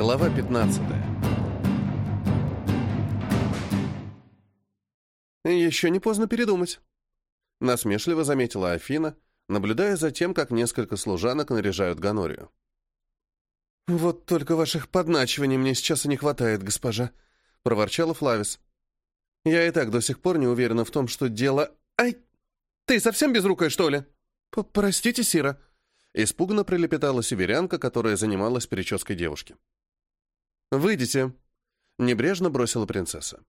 Глава 15. Еще не поздно передумать. Насмешливо заметила Афина, наблюдая за тем, как несколько служанок наряжают Ганорию. «Вот только ваших подначиваний мне сейчас и не хватает, госпожа», — проворчала Флавис. «Я и так до сих пор не уверена в том, что дело... Ай! Ты совсем безрукая, что ли?» «Простите, Сира», — испуганно прилепетала северянка, которая занималась прической девушки. «Выйдите», — небрежно бросила принцесса.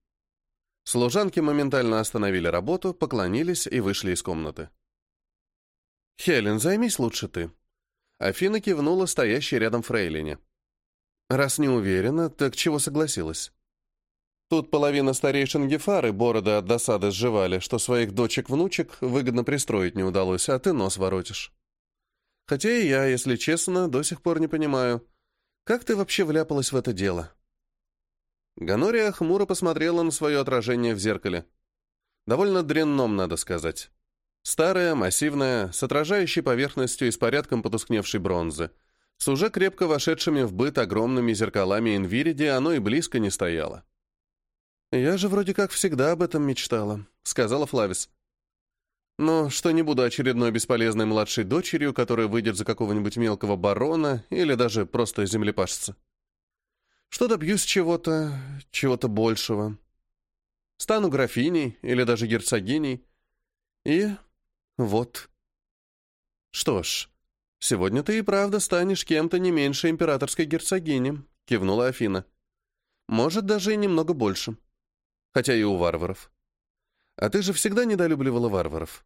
Служанки моментально остановили работу, поклонились и вышли из комнаты. «Хелен, займись лучше ты». Афина кивнула стоящей рядом фрейлине. «Раз не уверена, так чего согласилась?» Тут половина старейшин Гефары бороды от досады сживали, что своих дочек-внучек выгодно пристроить не удалось, а ты нос воротишь. Хотя и я, если честно, до сих пор не понимаю, как ты вообще вляпалась в это дело?» Ганория хмуро посмотрела на свое отражение в зеркале. Довольно дрянном, надо сказать. Старое, массивное, с отражающей поверхностью и с порядком потускневшей бронзы. С уже крепко вошедшими в быт огромными зеркалами Инвириди оно и близко не стояло. «Я же вроде как всегда об этом мечтала», — сказала Флавис. «Но что не буду очередной бесполезной младшей дочерью, которая выйдет за какого-нибудь мелкого барона или даже просто землепашца. Что добьюсь чего-то, чего-то большего. Стану графиней или даже герцогиней. И вот. Что ж, сегодня ты и правда станешь кем-то не меньше императорской герцогини, кивнула Афина. Может, даже и немного больше. Хотя и у варваров. А ты же всегда недолюбливала варваров.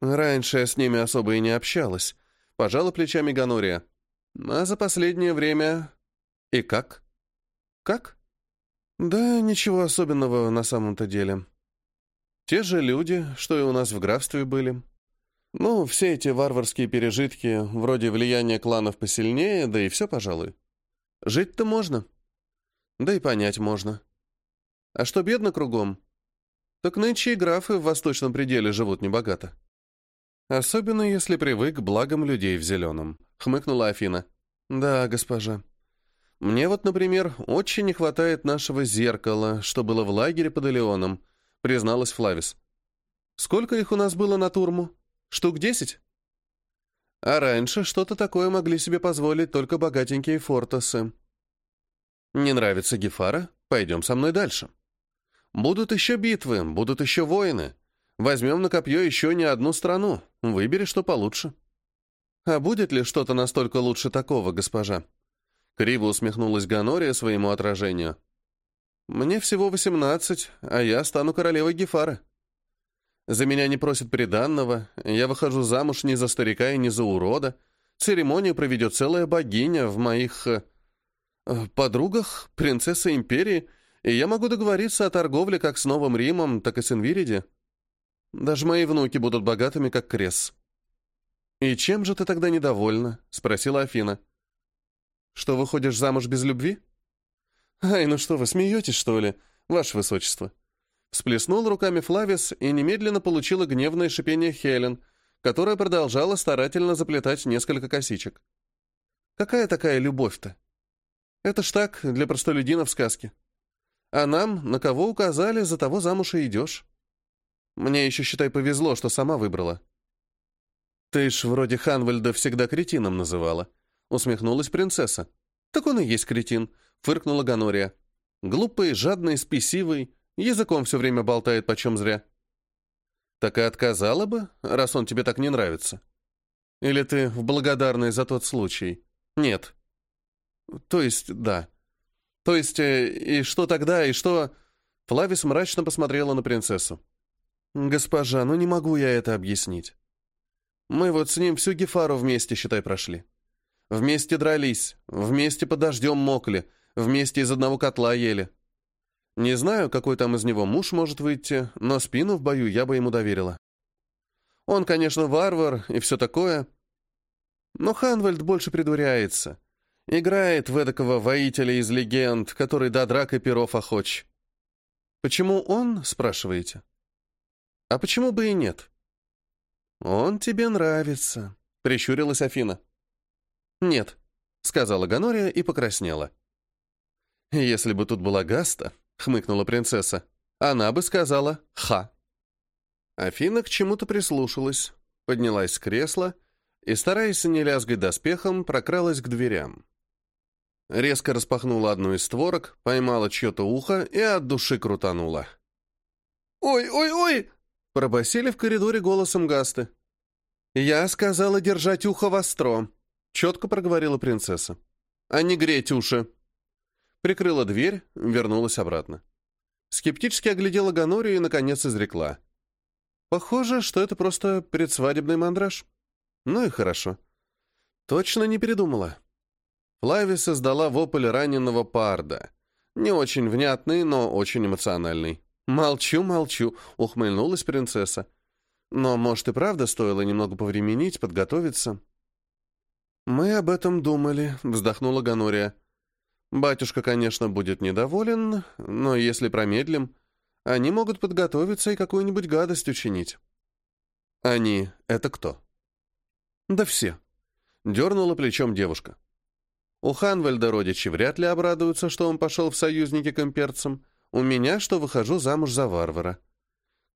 Раньше я с ними особо и не общалась. Пожала плечами Ганория. А за последнее время... И как? Как? Да ничего особенного на самом-то деле. Те же люди, что и у нас в графстве были. Ну, все эти варварские пережитки, вроде влияния кланов посильнее, да и все, пожалуй. Жить-то можно. Да и понять можно. А что бедно кругом? Так нынче и графы в восточном пределе живут небогато. Особенно если привык к благам людей в зеленом, хмыкнула Афина. Да, госпожа. Мне вот, например, очень не хватает нашего зеркала, что было в лагере под Элеоном, призналась Флавис. Сколько их у нас было на турму? Штук десять? А раньше что-то такое могли себе позволить только богатенькие фортосы. Не нравится Гефара? Пойдем со мной дальше. Будут еще битвы, будут еще войны. Возьмем на копье еще не одну страну. Выбери, что получше. А будет ли что-то настолько лучше такого, госпожа? Криво усмехнулась Ганория своему отражению. Мне всего восемнадцать, а я стану королевой Гефара. За меня не просят приданного, я выхожу замуж не за старика и не за урода. Церемонию проведет целая богиня в моих... Э, подругах, принцесса империи — и я могу договориться о торговле как с Новым Римом, так и с Инвириди. Даже мои внуки будут богатыми, как Крес. «И чем же ты тогда недовольна?» — спросила Афина. «Что, выходишь замуж без любви?» «Ай, ну что вы, смеетесь, что ли, ваше высочество?» Всплеснул руками Флавис и немедленно получила гневное шипение Хелен, которая продолжала старательно заплетать несколько косичек. «Какая такая любовь-то? Это ж так, для простолюдинов сказки. А нам, на кого указали, за того замуж и идешь. Мне еще, считай, повезло, что сама выбрала. Ты ж вроде Ханвальда всегда кретином называла. Усмехнулась принцесса. Так он и есть кретин, фыркнула Ганория. Глупый, жадный, спесивый, языком все время болтает почем зря. Так и отказала бы, раз он тебе так не нравится. Или ты в благодарность за тот случай? Нет. То есть, да. То есть, э, и что тогда, и что...» Флавис мрачно посмотрела на принцессу. «Госпожа, ну не могу я это объяснить. Мы вот с ним всю Гефару вместе, считай, прошли. Вместе дрались, вместе под дождем мокли, вместе из одного котла ели. Не знаю, какой там из него муж может выйти, но спину в бою я бы ему доверила. Он, конечно, варвар и все такое, но Ханвальд больше придуряется. Играет в эдакого воителя из легенд, который до драк и перов охоч. Почему он, спрашиваете? А почему бы и нет? Он тебе нравится, прищурилась Афина. Нет, сказала Ганория и покраснела. «Если бы тут была Гаста», — хмыкнула принцесса, — «она бы сказала «ха». Афина к чему-то прислушалась, поднялась с кресла и, стараясь не лязгать доспехом, прокралась к дверям. Резко распахнула одну из створок, поймала чье-то ухо и от души крутанула. «Ой, ой, ой!» — пробасили в коридоре голосом Гасты. «Я сказала держать ухо востро», — четко проговорила принцесса. «А не греть уши». Прикрыла дверь, вернулась обратно. Скептически оглядела Ганорию и, наконец, изрекла. «Похоже, что это просто предсвадебный мандраж. Ну и хорошо. Точно не передумала». Флави создала вопль раненого парда. Не очень внятный, но очень эмоциональный. «Молчу, молчу», — ухмыльнулась принцесса. Но, может, и правда стоило немного повременить, подготовиться. «Мы об этом думали», — вздохнула Ганория. «Батюшка, конечно, будет недоволен, но если промедлим, они могут подготовиться и какую-нибудь гадость учинить». «Они — это кто?» «Да все», — дернула плечом девушка. «У Ханвальда родичи вряд ли обрадуются, что он пошел в союзники к имперцам. У меня, что выхожу замуж за варвара.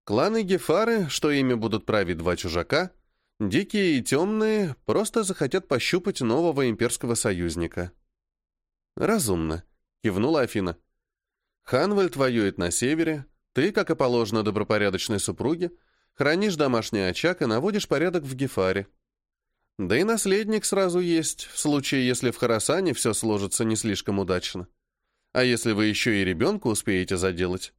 Кланы Гефары, что ими будут править два чужака, дикие и темные, просто захотят пощупать нового имперского союзника. «Разумно», — кивнула Афина. «Ханвальд воюет на севере, ты, как и положено добропорядочной супруге, хранишь домашний очаг и наводишь порядок в Гефаре. Да и наследник сразу есть, в случае, если в Харасане все сложится не слишком удачно. А если вы еще и ребенка успеете заделать,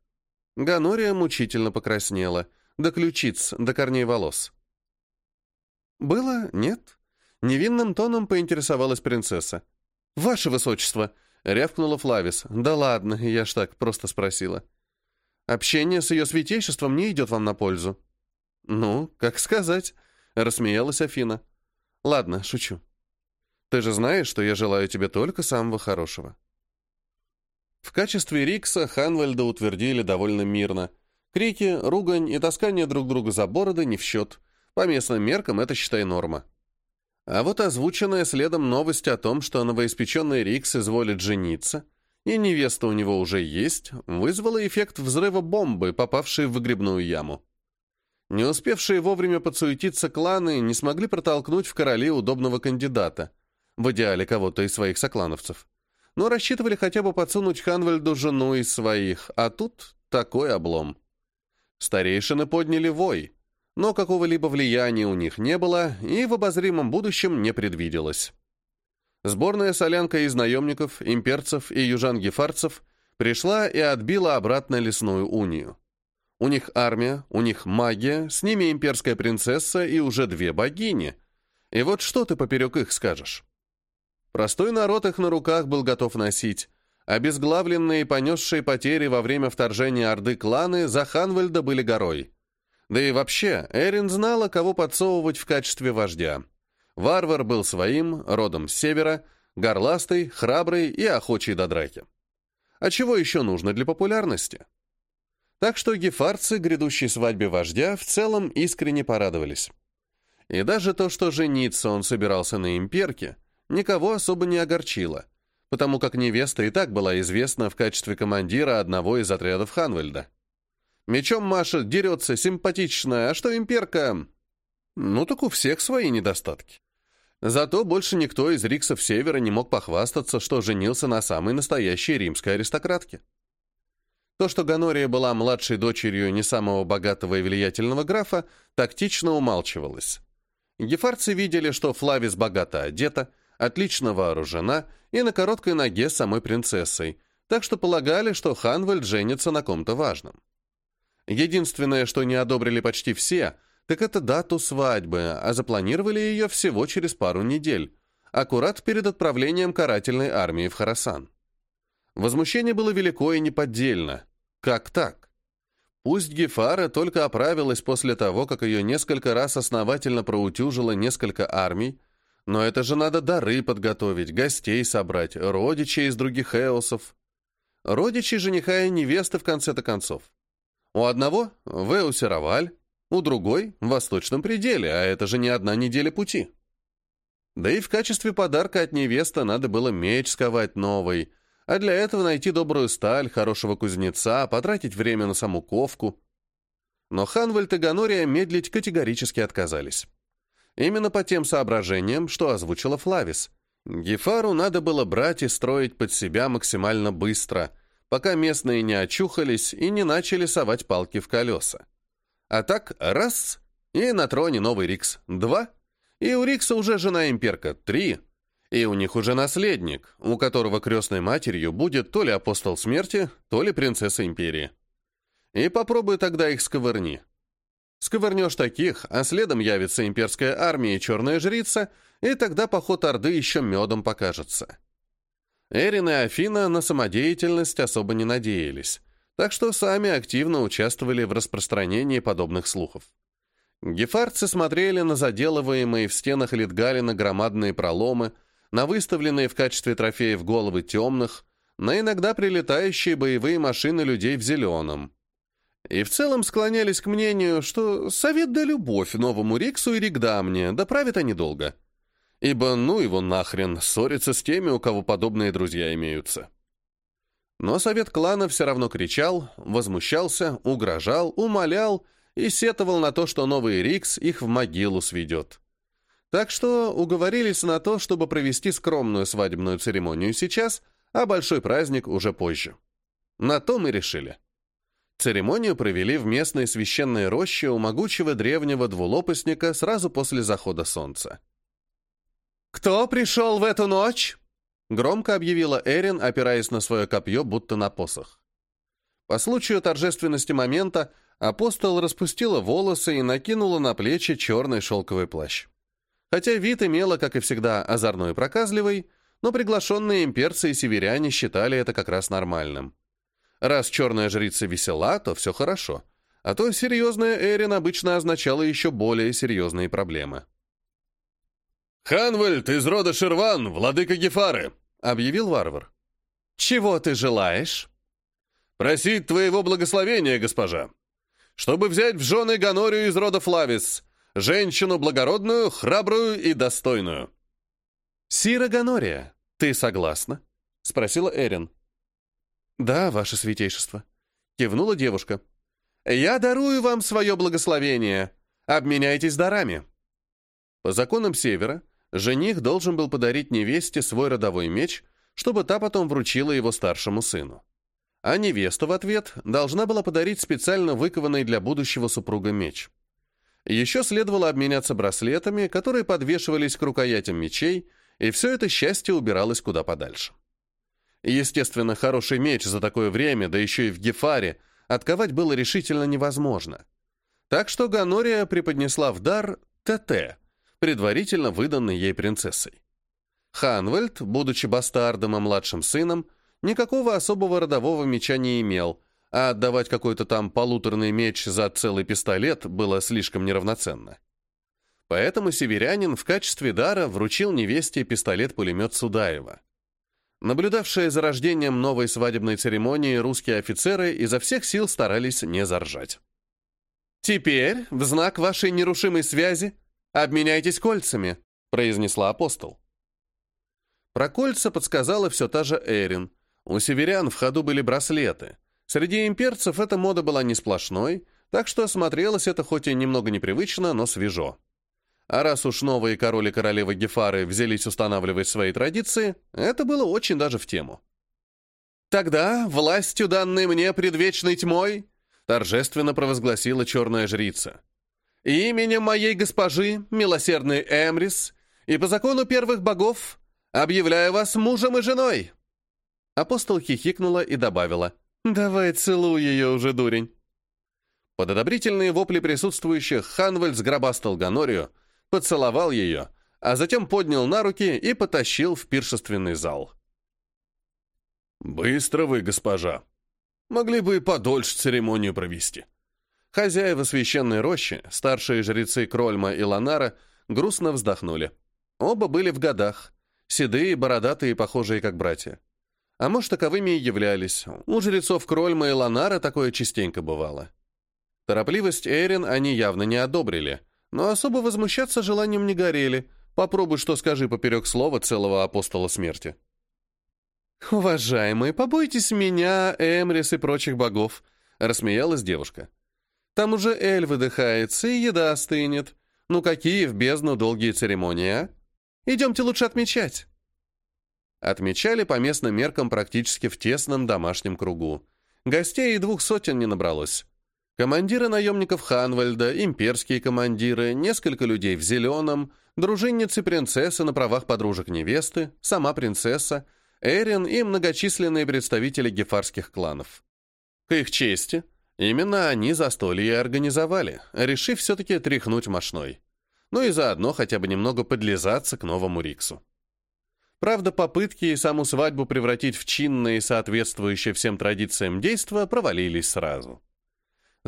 Ганория мучительно покраснела, до ключиц, до корней волос. «Было? Нет?» Невинным тоном поинтересовалась принцесса. «Ваше высочество!» — рявкнула Флавис. «Да ладно, я ж так просто спросила. Общение с ее святейшеством не идет вам на пользу». «Ну, как сказать?» — рассмеялась Афина. «Ладно, шучу. Ты же знаешь, что я желаю тебе только самого хорошего. В качестве Рикса Ханвальда утвердили довольно мирно. Крики, ругань и таскание друг друга за бороды не в счет. По местным меркам это, считай, норма. А вот озвученная следом новость о том, что новоиспеченный Рикс изволит жениться, и невеста у него уже есть, вызвала эффект взрыва бомбы, попавшей в выгребную яму. Не успевшие вовремя подсуетиться кланы не смогли протолкнуть в короли удобного кандидата, в идеале кого-то из своих соклановцев но рассчитывали хотя бы подсунуть Ханвальду жену из своих, а тут такой облом. Старейшины подняли вой, но какого-либо влияния у них не было и в обозримом будущем не предвиделось. Сборная солянка из наемников, имперцев и южан-гефарцев пришла и отбила обратно лесную унию. У них армия, у них магия, с ними имперская принцесса и уже две богини. И вот что ты поперек их скажешь? Простой народ их на руках был готов носить. Обезглавленные и понесшие потери во время вторжения Орды кланы за Ханвальда были горой. Да и вообще, Эрин знала, кого подсовывать в качестве вождя. Варвар был своим, родом с севера, горластый, храбрый и охочий до драки. А чего еще нужно для популярности? Так что гефарцы грядущей свадьбе вождя в целом искренне порадовались. И даже то, что жениться он собирался на имперке – никого особо не огорчило, потому как невеста и так была известна в качестве командира одного из отрядов Ханвельда. Мечом Маша дерется симпатичная, а что имперка? Ну так у всех свои недостатки. Зато больше никто из риксов Севера не мог похвастаться, что женился на самой настоящей римской аристократке. То, что Ганория была младшей дочерью не самого богатого и влиятельного графа, тактично умалчивалось. Гефарцы видели, что Флавис богато одета, отлично вооружена и на короткой ноге самой принцессой, так что полагали, что Ханвальд женится на ком-то важном. Единственное, что не одобрили почти все, так это дату свадьбы, а запланировали ее всего через пару недель, аккурат перед отправлением карательной армии в Харасан. Возмущение было велико и неподдельно. Как так? Пусть Гефара только оправилась после того, как ее несколько раз основательно проутюжило несколько армий, но это же надо дары подготовить, гостей собрать, родичей из других эосов. Родичи жениха и невесты в конце-то концов. У одного — в Эусе Раваль, у другой — в Восточном пределе, а это же не одна неделя пути. Да и в качестве подарка от невесты надо было меч сковать новый, а для этого найти добрую сталь, хорошего кузнеца, потратить время на саму ковку. Но Ханвальд и Ганория медлить категорически отказались. Именно по тем соображениям, что озвучила Флавис. Гефару надо было брать и строить под себя максимально быстро, пока местные не очухались и не начали совать палки в колеса. А так, раз, и на троне новый Рикс, два, и у Рикса уже жена имперка, три, и у них уже наследник, у которого крестной матерью будет то ли апостол смерти, то ли принцесса империи. И попробуй тогда их сковырни. Сковырнешь таких, а следом явится имперская армия и черная жрица, и тогда поход Орды еще медом покажется. Эрин и Афина на самодеятельность особо не надеялись, так что сами активно участвовали в распространении подобных слухов. Гефарцы смотрели на заделываемые в стенах Литгалина громадные проломы, на выставленные в качестве трофеев головы темных, на иногда прилетающие боевые машины людей в зеленом. И в целом склонялись к мнению, что совет да любовь новому Риксу и Ригдамне, да правят они долго. Ибо ну его нахрен, ссориться с теми, у кого подобные друзья имеются. Но совет клана все равно кричал, возмущался, угрожал, умолял и сетовал на то, что новый Рикс их в могилу сведет. Так что уговорились на то, чтобы провести скромную свадебную церемонию сейчас, а большой праздник уже позже. На то мы решили. Церемонию провели в местной священной роще у могучего древнего двулопастника сразу после захода солнца. «Кто пришел в эту ночь?» — громко объявила Эрин, опираясь на свое копье, будто на посох. По случаю торжественности момента апостол распустила волосы и накинула на плечи черный шелковый плащ. Хотя вид имела, как и всегда, озорной и проказливый, но приглашенные имперцы и северяне считали это как раз нормальным. Раз черная жрица весела, то все хорошо. А то серьезная Эрин обычно означала еще более серьезные проблемы. «Ханвальд из рода Шерван, владыка Гефары», — объявил варвар. «Чего ты желаешь?» «Просить твоего благословения, госпожа, чтобы взять в жены Ганорию из рода Флавис, женщину благородную, храбрую и достойную». «Сира Ганория, ты согласна?» — спросила Эрин. «Да, ваше святейшество», — кивнула девушка. «Я дарую вам свое благословение. Обменяйтесь дарами». По законам Севера, жених должен был подарить невесте свой родовой меч, чтобы та потом вручила его старшему сыну. А невеста в ответ должна была подарить специально выкованный для будущего супруга меч. Еще следовало обменяться браслетами, которые подвешивались к рукоятям мечей, и все это счастье убиралось куда подальше. Естественно, хороший меч за такое время, да еще и в Гефаре, отковать было решительно невозможно. Так что Ганория преподнесла в дар ТТ, предварительно выданный ей принцессой. Ханвельд, будучи бастардом и младшим сыном, никакого особого родового меча не имел, а отдавать какой-то там полуторный меч за целый пистолет было слишком неравноценно. Поэтому северянин в качестве дара вручил невесте пистолет-пулемет Судаева. Наблюдавшие за рождением новой свадебной церемонии русские офицеры изо всех сил старались не заржать. «Теперь, в знак вашей нерушимой связи, обменяйтесь кольцами», произнесла апостол. Про кольца подсказала все та же Эрин. У северян в ходу были браслеты. Среди имперцев эта мода была не сплошной, так что смотрелось это хоть и немного непривычно, но свежо. А раз уж новые король и королева Гефары взялись устанавливать свои традиции, это было очень даже в тему. «Тогда, властью, данной мне предвечной тьмой», торжественно провозгласила черная жрица. «Именем моей госпожи, милосердной Эмрис, и по закону первых богов, объявляю вас мужем и женой!» Апостол хихикнула и добавила. «Давай целуй ее уже, дурень!» Под одобрительные вопли присутствующих Ханвель сгробастал Ганорию, поцеловал ее, а затем поднял на руки и потащил в пиршественный зал. «Быстро вы, госпожа. Могли бы и подольше церемонию провести». Хозяева священной рощи, старшие жрецы Крольма и Ланара, грустно вздохнули. Оба были в годах, седые, бородатые, похожие как братья. А может, таковыми и являлись. У жрецов Крольма и Ланара такое частенько бывало. Торопливость Эрин они явно не одобрили — но особо возмущаться желанием не горели, Попробуй, что скажи поперек слова целого апостола смерти. «Уважаемые, побойтесь меня, Эмрис и прочих богов», — рассмеялась девушка. «Там уже Эль выдыхается, и еда остынет. Ну какие в бездну долгие церемонии, а? Идемте лучше отмечать». Отмечали по местным меркам практически в тесном домашнем кругу. Гостей и двух сотен не набралось. Командиры наемников Ханвальда, имперские командиры, несколько людей в зеленом, дружинницы принцессы на правах подружек невесты, сама принцесса, Эрин и многочисленные представители гефарских кланов. К их чести, именно они застолье и организовали, решив все-таки тряхнуть мошной. Ну и заодно хотя бы немного подлизаться к новому Риксу. Правда, попытки и саму свадьбу превратить в чинное и соответствующее всем традициям действа провалились сразу.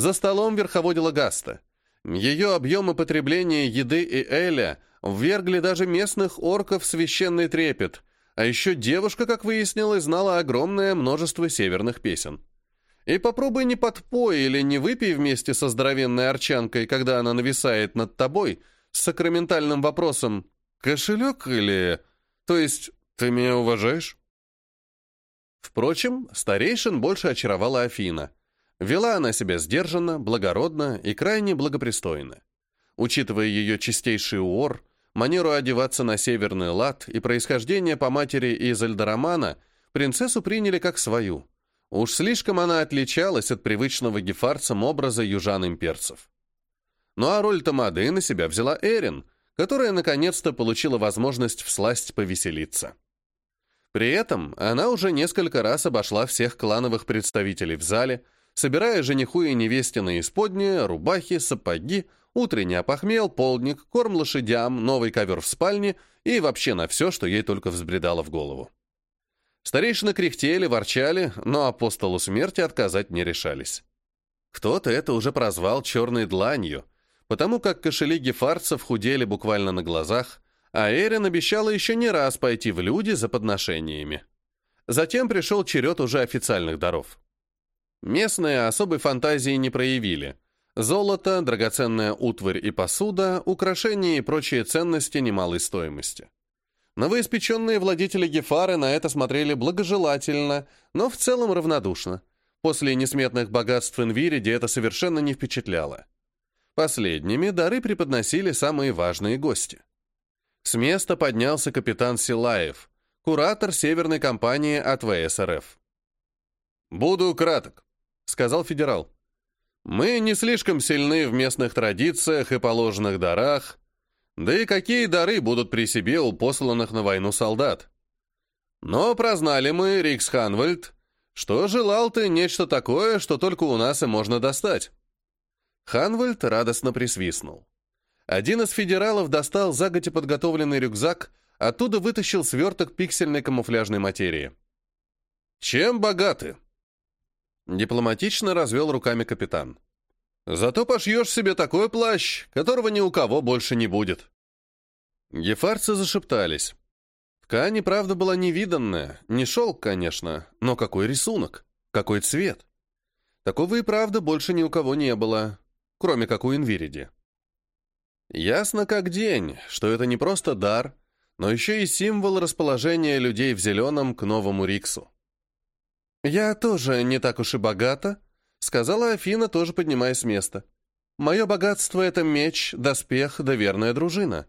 За столом верховодила Гаста. Ее объемы потребления еды и эля ввергли даже местных орков в священный трепет, а еще девушка, как выяснилось, знала огромное множество северных песен. И попробуй не подпой или не выпей вместе со здоровенной арчанкой, когда она нависает над тобой, с сакраментальным вопросом «Кошелек или...» То есть, ты меня уважаешь? Впрочем, старейшин больше очаровала Афина. Вела она себя сдержанно, благородно и крайне благопристойно. Учитывая ее чистейший уор, манеру одеваться на северный лад и происхождение по матери из Эльдоромана, принцессу приняли как свою. Уж слишком она отличалась от привычного гефарцам образа южан-имперцев. Ну а роль Тамады на себя взяла Эрин, которая наконец-то получила возможность всласть повеселиться. При этом она уже несколько раз обошла всех клановых представителей в зале, собирая жениху и невесте на исподние, рубахи, сапоги, утренний опохмел, полдник, корм лошадям, новый ковер в спальне и вообще на все, что ей только взбредало в голову. Старейшины кряхтели, ворчали, но апостолу смерти отказать не решались. Кто-то это уже прозвал черной дланью, потому как кошели гефарцев худели буквально на глазах, а Эрин обещала еще не раз пойти в люди за подношениями. Затем пришел черед уже официальных даров. Местные особой фантазии не проявили. Золото, драгоценная утварь и посуда, украшения и прочие ценности немалой стоимости. Новоиспеченные владетели Гефары на это смотрели благожелательно, но в целом равнодушно. После несметных богатств Инвириди это совершенно не впечатляло. Последними дары преподносили самые важные гости. С места поднялся капитан Силаев, куратор северной компании от ВСРФ. «Буду краток», — сказал федерал. «Мы не слишком сильны в местных традициях и положенных дарах, да и какие дары будут при себе у посланных на войну солдат? Но прознали мы, Рикс Ханвальд, что желал ты нечто такое, что только у нас и можно достать. Ханвальд радостно присвистнул. Один из федералов достал заготи подготовленный рюкзак, оттуда вытащил сверток пиксельной камуфляжной материи. «Чем богаты?» Дипломатично развел руками капитан. «Зато пошьешь себе такой плащ, которого ни у кого больше не будет». Гефарцы зашептались. Ткань, правда, была невиданная, не шелк, конечно, но какой рисунок, какой цвет. Такого и правда больше ни у кого не было, кроме как у Инвириди. Ясно как день, что это не просто дар, но еще и символ расположения людей в зеленом к новому Риксу. «Я тоже не так уж и богата», — сказала Афина, тоже поднимаясь с места. «Мое богатство — это меч, доспех да верная дружина.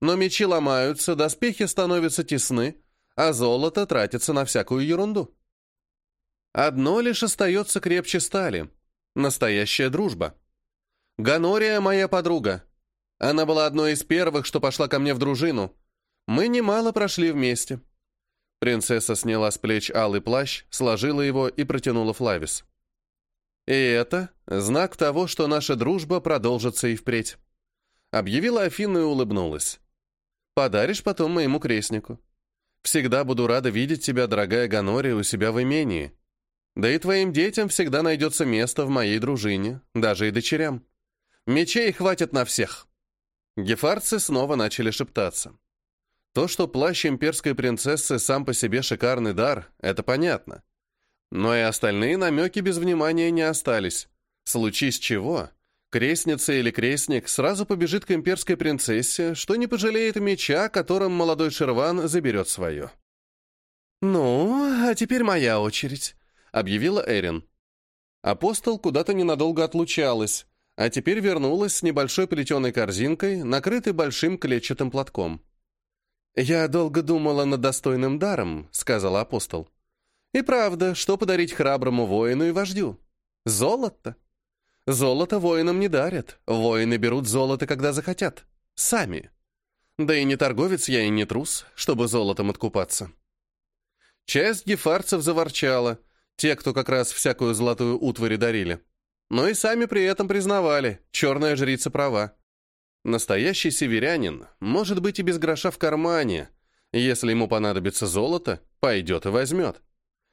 Но мечи ломаются, доспехи становятся тесны, а золото тратится на всякую ерунду. Одно лишь остается крепче стали — настоящая дружба». Ганория моя подруга. Она была одной из первых, что пошла ко мне в дружину. Мы немало прошли вместе. Принцесса сняла с плеч алый плащ, сложила его и протянула Флавис. И это знак того, что наша дружба продолжится и впредь. Объявила Афина и улыбнулась. Подаришь потом моему крестнику. Всегда буду рада видеть тебя, дорогая Ганория, у себя в имении. Да и твоим детям всегда найдется место в моей дружине, даже и дочерям. Мечей хватит на всех. Гефарцы снова начали шептаться. То, что плащ имперской принцессы сам по себе шикарный дар, это понятно. Но и остальные намеки без внимания не остались. Случись чего, Крестница или крестник сразу побежит к имперской принцессе, что не пожалеет меча, которым молодой Шерван заберет свое. «Ну, а теперь моя очередь», — объявила Эрин. Апостол куда-то ненадолго отлучалась, а теперь вернулась с небольшой плетеной корзинкой, накрытой большим клетчатым платком. «Я долго думала над достойным даром», — сказал апостол. «И правда, что подарить храброму воину и вождю? Золото. Золото воинам не дарят. Воины берут золото, когда захотят. Сами. Да и не торговец я и не трус, чтобы золотом откупаться». Часть гефарцев заворчала, те, кто как раз всякую золотую утварь дарили. Но и сами при этом признавали, черная жрица права. Настоящий северянин может быть и без гроша в кармане. Если ему понадобится золото, пойдет и возьмет.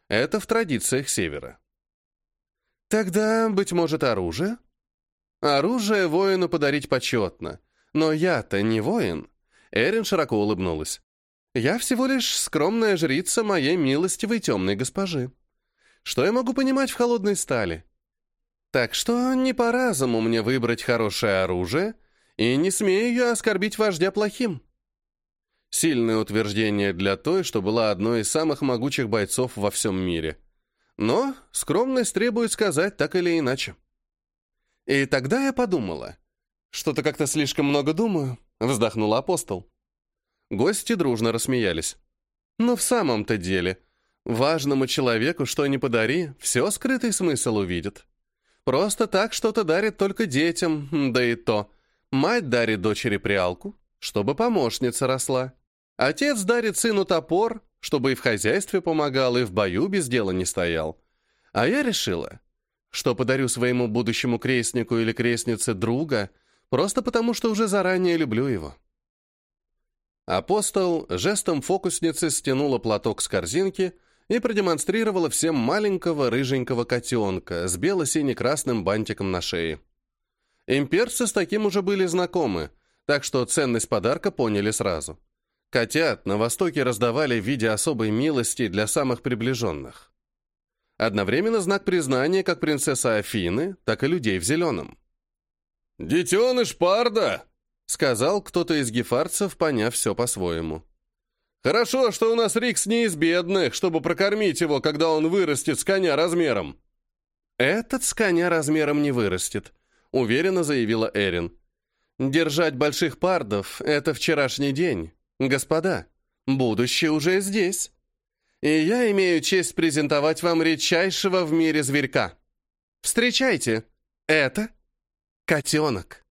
Это в традициях севера. Тогда, быть может, оружие? Оружие воину подарить почетно. Но я-то не воин. Эрин широко улыбнулась. Я всего лишь скромная жрица моей милостивой темной госпожи. Что я могу понимать в холодной стали? Так что не по разуму мне выбрать хорошее оружие — и не смею я оскорбить вождя плохим. Сильное утверждение для той, что была одной из самых могучих бойцов во всем мире. Но скромность требует сказать так или иначе. И тогда я подумала. Что-то как-то слишком много думаю, вздохнул апостол. Гости дружно рассмеялись. Но в самом-то деле, важному человеку, что ни подари, все скрытый смысл увидит. Просто так что-то дарит только детям, да и то — Мать дарит дочери прялку, чтобы помощница росла. Отец дарит сыну топор, чтобы и в хозяйстве помогал, и в бою без дела не стоял. А я решила, что подарю своему будущему крестнику или крестнице друга, просто потому что уже заранее люблю его. Апостол жестом фокусницы стянула платок с корзинки и продемонстрировала всем маленького рыженького котенка с бело-сине-красным бантиком на шее. Имперцы с таким уже были знакомы, так что ценность подарка поняли сразу. Котят на Востоке раздавали в виде особой милости для самых приближенных. Одновременно знак признания как принцесса Афины, так и людей в зеленом. «Детеныш Парда!» — сказал кто-то из гефарцев, поняв все по-своему. «Хорошо, что у нас Рикс не из бедных, чтобы прокормить его, когда он вырастет с коня размером». «Этот с коня размером не вырастет», уверенно заявила Эрин. «Держать больших пардов — это вчерашний день. Господа, будущее уже здесь. И я имею честь презентовать вам редчайшего в мире зверька. Встречайте, это котенок».